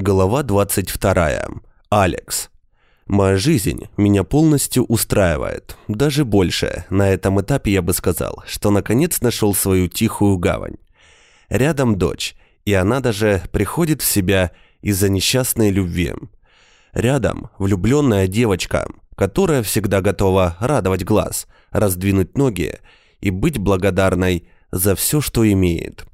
Глава 22. Алекс. Моя жизнь меня полностью устраивает. Даже больше. На этом этапе я бы сказал, что наконец нашел свою тихую гавань. Рядом дочь, и она даже приходит в себя из-за несчастной любви. Рядом влюбленная девочка, которая всегда готова радовать глаз, раздвинуть ноги и быть благодарной за все, что имеет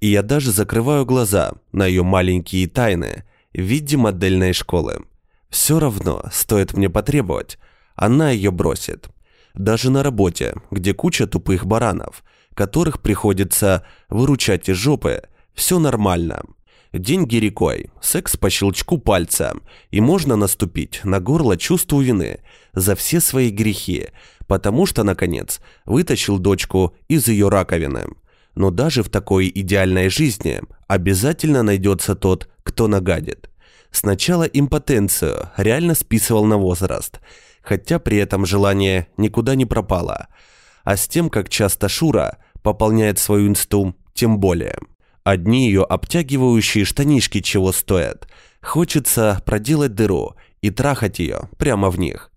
и я даже закрываю глаза на ее маленькие тайны в виде модельной школы. Все равно, стоит мне потребовать, она ее бросит. Даже на работе, где куча тупых баранов, которых приходится выручать из жопы, все нормально. Деньги рекой, секс по щелчку пальца, и можно наступить на горло чувству вины за все свои грехи, потому что, наконец, вытащил дочку из ее раковины. Но даже в такой идеальной жизни обязательно найдется тот, кто нагадит. Сначала импотенцию реально списывал на возраст, хотя при этом желание никуда не пропало. А с тем, как часто Шура пополняет свою инсту, тем более. Одни ее обтягивающие штанишки чего стоят. Хочется проделать дыру и трахать ее прямо в них.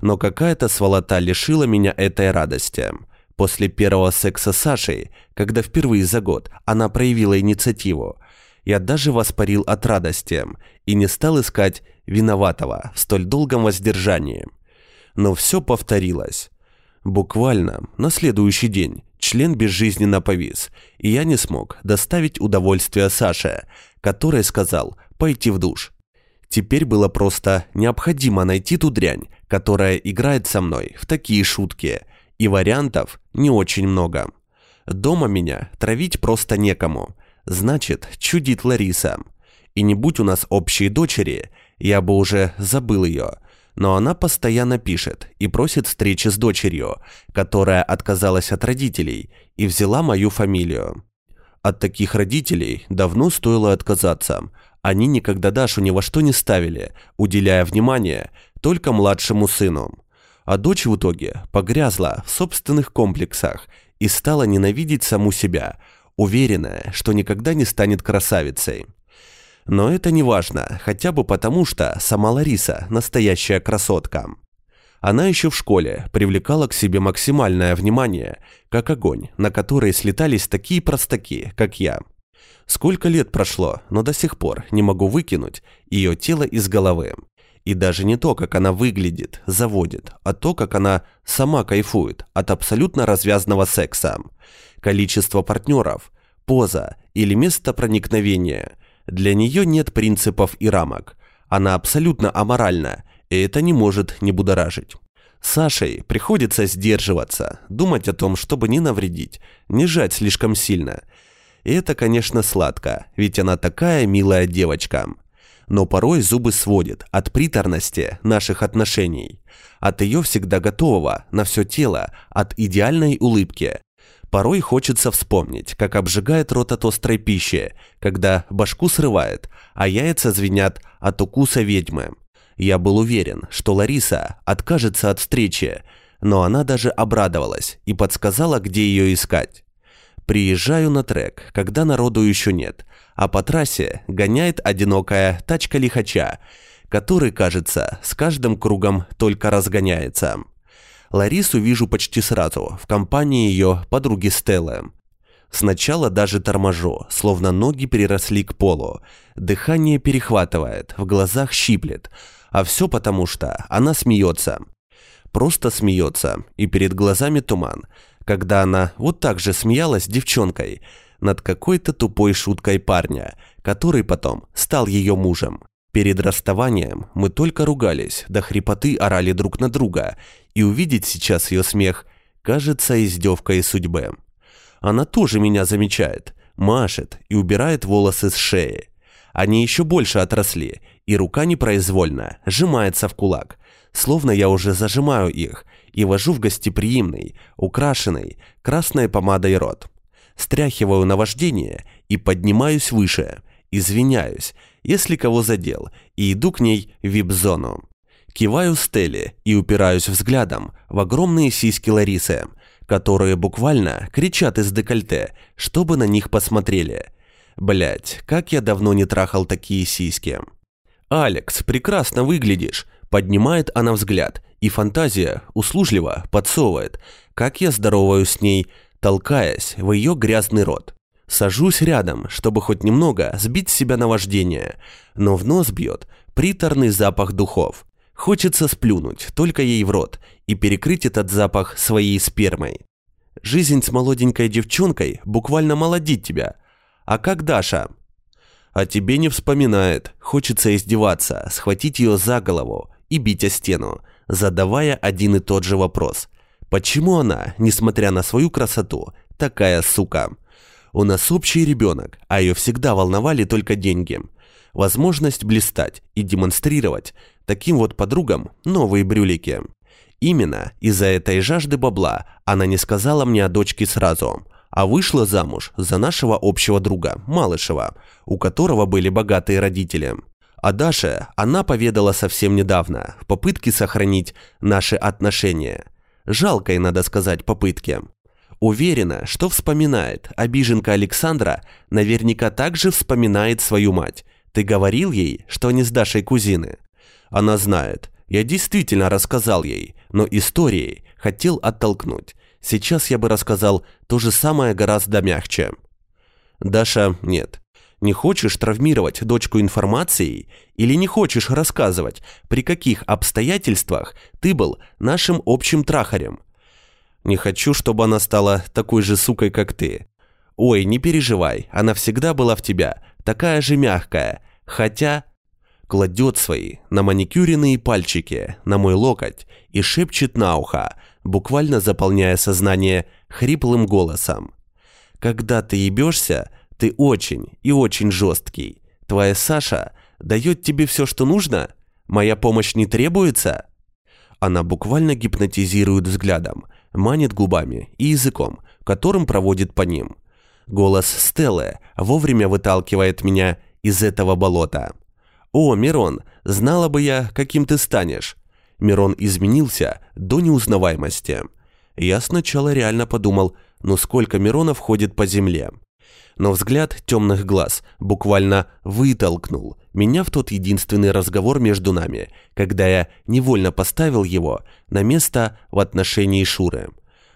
Но какая-то сволота лишила меня этой радости – После первого секса с Сашей, когда впервые за год она проявила инициативу, я даже воспарил от радости и не стал искать виноватого в столь долгом воздержании. Но все повторилось. Буквально на следующий день член безжизненно повис, и я не смог доставить удовольствие Саше, который сказал пойти в душ. Теперь было просто необходимо найти ту дрянь, которая играет со мной в такие шутки – и вариантов не очень много. Дома меня травить просто некому. Значит, чудит Лариса. И не будь у нас общей дочери, я бы уже забыл ее. Но она постоянно пишет и просит встречи с дочерью, которая отказалась от родителей и взяла мою фамилию. От таких родителей давно стоило отказаться. Они никогда Дашу ни во что не ставили, уделяя внимание только младшему сыну а дочь в итоге погрязла в собственных комплексах и стала ненавидеть саму себя, уверенная, что никогда не станет красавицей. Но это не важно, хотя бы потому, что сама Лариса – настоящая красотка. Она еще в школе привлекала к себе максимальное внимание, как огонь, на который слетались такие простаки, как я. Сколько лет прошло, но до сих пор не могу выкинуть ее тело из головы. И даже не то, как она выглядит, заводит, а то, как она сама кайфует от абсолютно развязанного секса. Количество партнеров, поза или место проникновения. Для нее нет принципов и рамок. Она абсолютно аморальна, и это не может не будоражить. Сашей приходится сдерживаться, думать о том, чтобы не навредить, не жать слишком сильно. И это, конечно, сладко, ведь она такая милая девочка но порой зубы сводит от приторности наших отношений, от ее всегда готового на все тело, от идеальной улыбки. Порой хочется вспомнить, как обжигает рот от острой пищи, когда башку срывает, а яйца звенят от укуса ведьмы. Я был уверен, что Лариса откажется от встречи, но она даже обрадовалась и подсказала, где ее искать. Приезжаю на трек, когда народу еще нет, а по трассе гоняет одинокая тачка лихача, который, кажется, с каждым кругом только разгоняется. Ларису вижу почти сразу, в компании ее подруги Стеллы. Сначала даже торможу, словно ноги переросли к полу. Дыхание перехватывает, в глазах щиплет. А все потому, что она смеется. Просто смеется, и перед глазами туман. Когда она вот так же смеялась девчонкой – над какой-то тупой шуткой парня, который потом стал ее мужем. Перед расставанием мы только ругались, до хрипоты орали друг на друга, и увидеть сейчас ее смех кажется издевкой судьбы. Она тоже меня замечает, машет и убирает волосы с шеи. Они еще больше отросли, и рука непроизвольно сжимается в кулак, словно я уже зажимаю их и вожу в гостеприимный, украшенный красной помадой рот стряхиваю наваждение и поднимаюсь выше, извиняюсь, если кого задел, и иду к ней в вип-зону. Киваю Стелле и упираюсь взглядом в огромные сиськи Ларисы, которые буквально кричат из декольте, чтобы на них посмотрели. Блять, как я давно не трахал такие сиськи. «Алекс, прекрасно выглядишь!» Поднимает она взгляд, и фантазия услужливо подсовывает, как я здороваюсь с ней, толкаясь в ее грязный рот. Сажусь рядом, чтобы хоть немного сбить с себя наваждение, но в нос бьет приторный запах духов. Хочется сплюнуть только ей в рот и перекрыть этот запах своей спермой. Жизнь с молоденькой девчонкой буквально молодит тебя. А как Даша? А тебе не вспоминает. Хочется издеваться, схватить ее за голову и бить о стену, задавая один и тот же вопрос. Почему она, несмотря на свою красоту, такая сука? У нас общий ребенок, а ее всегда волновали только деньги. Возможность блистать и демонстрировать таким вот подругам новые брюлики. Именно из-за этой жажды бабла она не сказала мне о дочке сразу, а вышла замуж за нашего общего друга, Малышева, у которого были богатые родители. А Даше она поведала совсем недавно, в попытке сохранить наши отношения. Жалкой, надо сказать, попытки. Уверена, что вспоминает, обиженка Александра наверняка также вспоминает свою мать. Ты говорил ей, что они с Дашей кузины? Она знает. Я действительно рассказал ей, но историей хотел оттолкнуть. Сейчас я бы рассказал то же самое гораздо мягче. Даша, нет. Не хочешь травмировать дочку информацией или не хочешь рассказывать, при каких обстоятельствах ты был нашим общим трахарем? Не хочу, чтобы она стала такой же сукой, как ты. Ой, не переживай, она всегда была в тебя, такая же мягкая, хотя кладет свои на маникюренные пальчики на мой локоть и шепчет на ухо, буквально заполняя сознание хриплым голосом. Когда ты ебешься, ты очень и очень жесткий. Твоя Саша дает тебе все, что нужно? Моя помощь не требуется?» Она буквально гипнотизирует взглядом, манит губами и языком, которым проводит по ним. Голос Стеллы вовремя выталкивает меня из этого болота. «О, Мирон, знала бы я, каким ты станешь!» Мирон изменился до неузнаваемости. Я сначала реально подумал, ну сколько Миронов ходит по земле но взгляд темных глаз буквально вытолкнул меня в тот единственный разговор между нами, когда я невольно поставил его на место в отношении Шуры.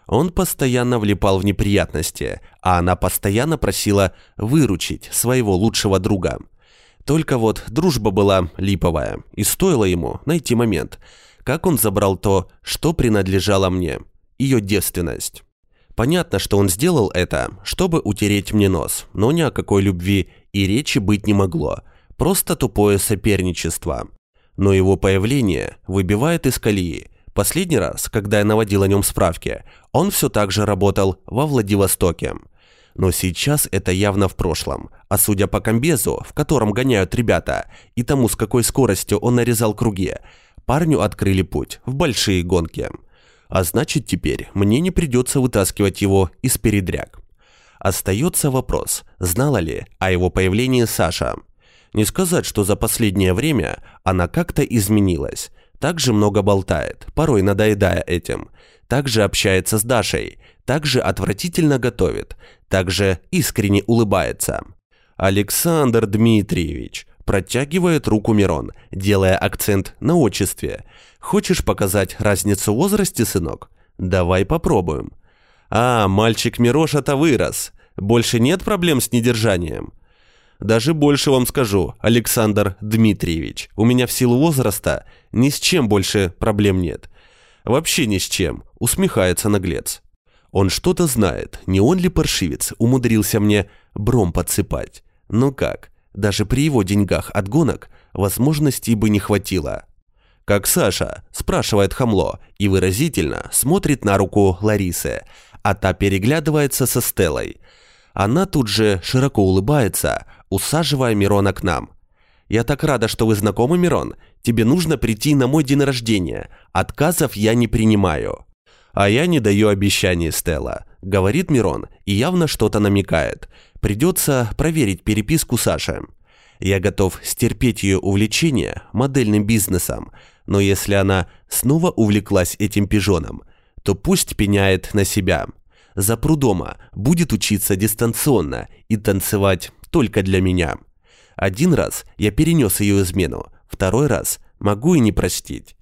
Он постоянно влипал в неприятности, а она постоянно просила выручить своего лучшего друга. Только вот дружба была липовая, и стоило ему найти момент, как он забрал то, что принадлежало мне, ее девственность. Понятно, что он сделал это, чтобы утереть мне нос, но ни о какой любви и речи быть не могло. Просто тупое соперничество. Но его появление выбивает из колеи. Последний раз, когда я наводил о нем справки, он все так же работал во Владивостоке. Но сейчас это явно в прошлом. А судя по комбезу, в котором гоняют ребята, и тому, с какой скоростью он нарезал круги, парню открыли путь в большие гонки. А значит, теперь мне не придется вытаскивать его из передряг. Остается вопрос, знала ли о его появлении Саша. Не сказать, что за последнее время она как-то изменилась. Также много болтает, порой надоедая этим. Также общается с Дашей, также отвратительно готовит, также искренне улыбается. Александр Дмитриевич протягивает руку Мирон, делая акцент на отчестве – Хочешь показать разницу в возрасте, сынок? Давай попробуем. А, мальчик Мироша-то вырос. Больше нет проблем с недержанием. Даже больше вам скажу, Александр Дмитриевич. У меня в силу возраста ни с чем больше проблем нет. Вообще ни с чем, усмехается наглец. Он что-то знает, не он ли паршивец умудрился мне бром подсыпать. Ну как, даже при его деньгах от гонок возможностей бы не хватило. «Как Саша?» – спрашивает Хамло и выразительно смотрит на руку Ларисы, а та переглядывается со Стеллой. Она тут же широко улыбается, усаживая Мирона к нам. «Я так рада, что вы знакомы, Мирон. Тебе нужно прийти на мой день рождения. Отказов я не принимаю». «А я не даю обещаний, Стелла», — говорит Мирон и явно что-то намекает. «Придется проверить переписку Саши». Я готов стерпеть ее увлечение модельным бизнесом, но если она снова увлеклась этим пижоном, то пусть пеняет на себя. За прудома будет учиться дистанционно и танцевать только для меня. Один раз я перенес ее измену, второй раз могу и не простить.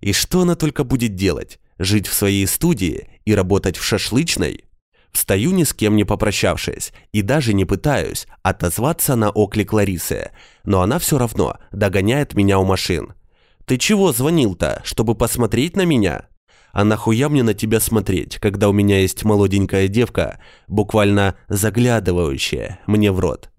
И что она только будет делать? Жить в своей студии и работать в шашлычной? Встаю ни с кем не попрощавшись и даже не пытаюсь отозваться на оклик Ларисы, но она все равно догоняет меня у машин. «Ты чего звонил-то, чтобы посмотреть на меня?» «А нахуя мне на тебя смотреть, когда у меня есть молоденькая девка, буквально заглядывающая мне в рот?»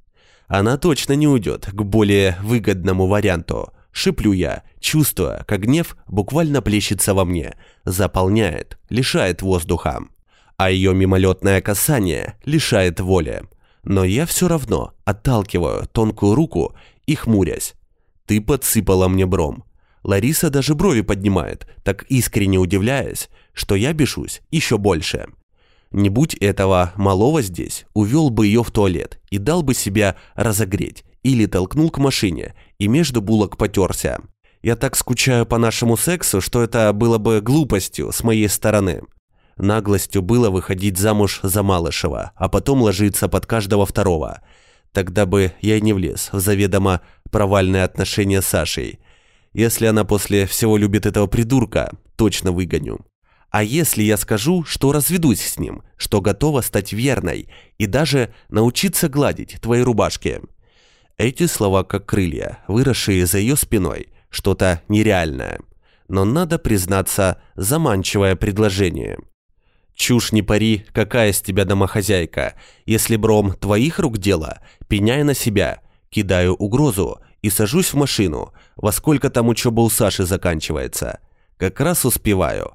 Она точно не уйдет к более выгодному варианту. Шиплю я, чувствуя, как гнев буквально плещется во мне, заполняет, лишает воздуха а ее мимолетное касание лишает воли. Но я все равно отталкиваю тонкую руку и хмурясь. «Ты подсыпала мне бром». Лариса даже брови поднимает, так искренне удивляясь, что я бешусь еще больше. Не будь этого малого здесь, увел бы ее в туалет и дал бы себя разогреть, или толкнул к машине и между булок потерся. Я так скучаю по нашему сексу, что это было бы глупостью с моей стороны. Наглостью было выходить замуж за Малышева, а потом ложиться под каждого второго. Тогда бы я и не влез в заведомо провальные отношения с Сашей. Если она после всего любит этого придурка, точно выгоню. А если я скажу, что разведусь с ним, что готова стать верной и даже научиться гладить твои рубашки? Эти слова как крылья, выросшие за ее спиной, что-то нереальное. Но надо признаться, заманчивое предложение – Чушь не пари, какая с тебя домохозяйка. Если бром твоих рук дело, пеняй на себя. Кидаю угрозу и сажусь в машину. Во сколько там учеба у Саши заканчивается. Как раз успеваю.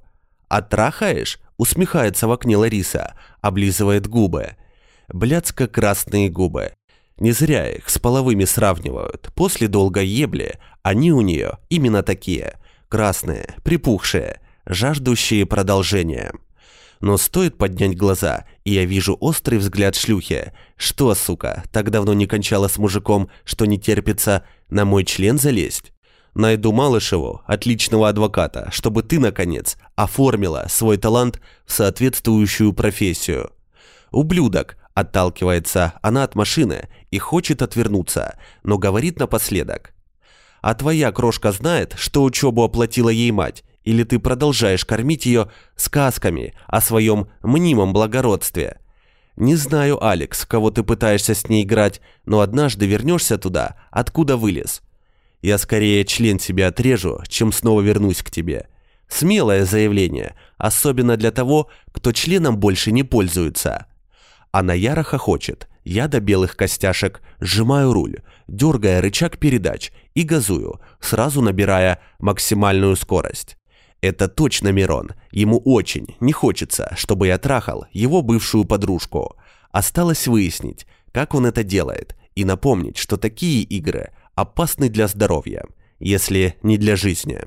А трахаешь? Усмехается в окне Лариса, облизывает губы. Блядско-красные губы. Не зря их с половыми сравнивают. После долгой ебли они у нее именно такие. Красные, припухшие, жаждущие продолжения но стоит поднять глаза, и я вижу острый взгляд шлюхи. Что, сука, так давно не кончала с мужиком, что не терпится на мой член залезть? Найду Малышеву, отличного адвоката, чтобы ты, наконец, оформила свой талант в соответствующую профессию. Ублюдок, отталкивается она от машины и хочет отвернуться, но говорит напоследок. А твоя крошка знает, что учебу оплатила ей мать, или ты продолжаешь кормить ее сказками о своем мнимом благородстве? Не знаю, Алекс, кого ты пытаешься с ней играть, но однажды вернешься туда, откуда вылез. Я скорее член себе отрежу, чем снова вернусь к тебе. Смелое заявление, особенно для того, кто членом больше не пользуется. Она яро хохочет, я до белых костяшек сжимаю руль, дергая рычаг передач и газую, сразу набирая максимальную скорость. Это точно Мирон. Ему очень не хочется, чтобы я трахал его бывшую подружку. Осталось выяснить, как он это делает, и напомнить, что такие игры опасны для здоровья, если не для жизни.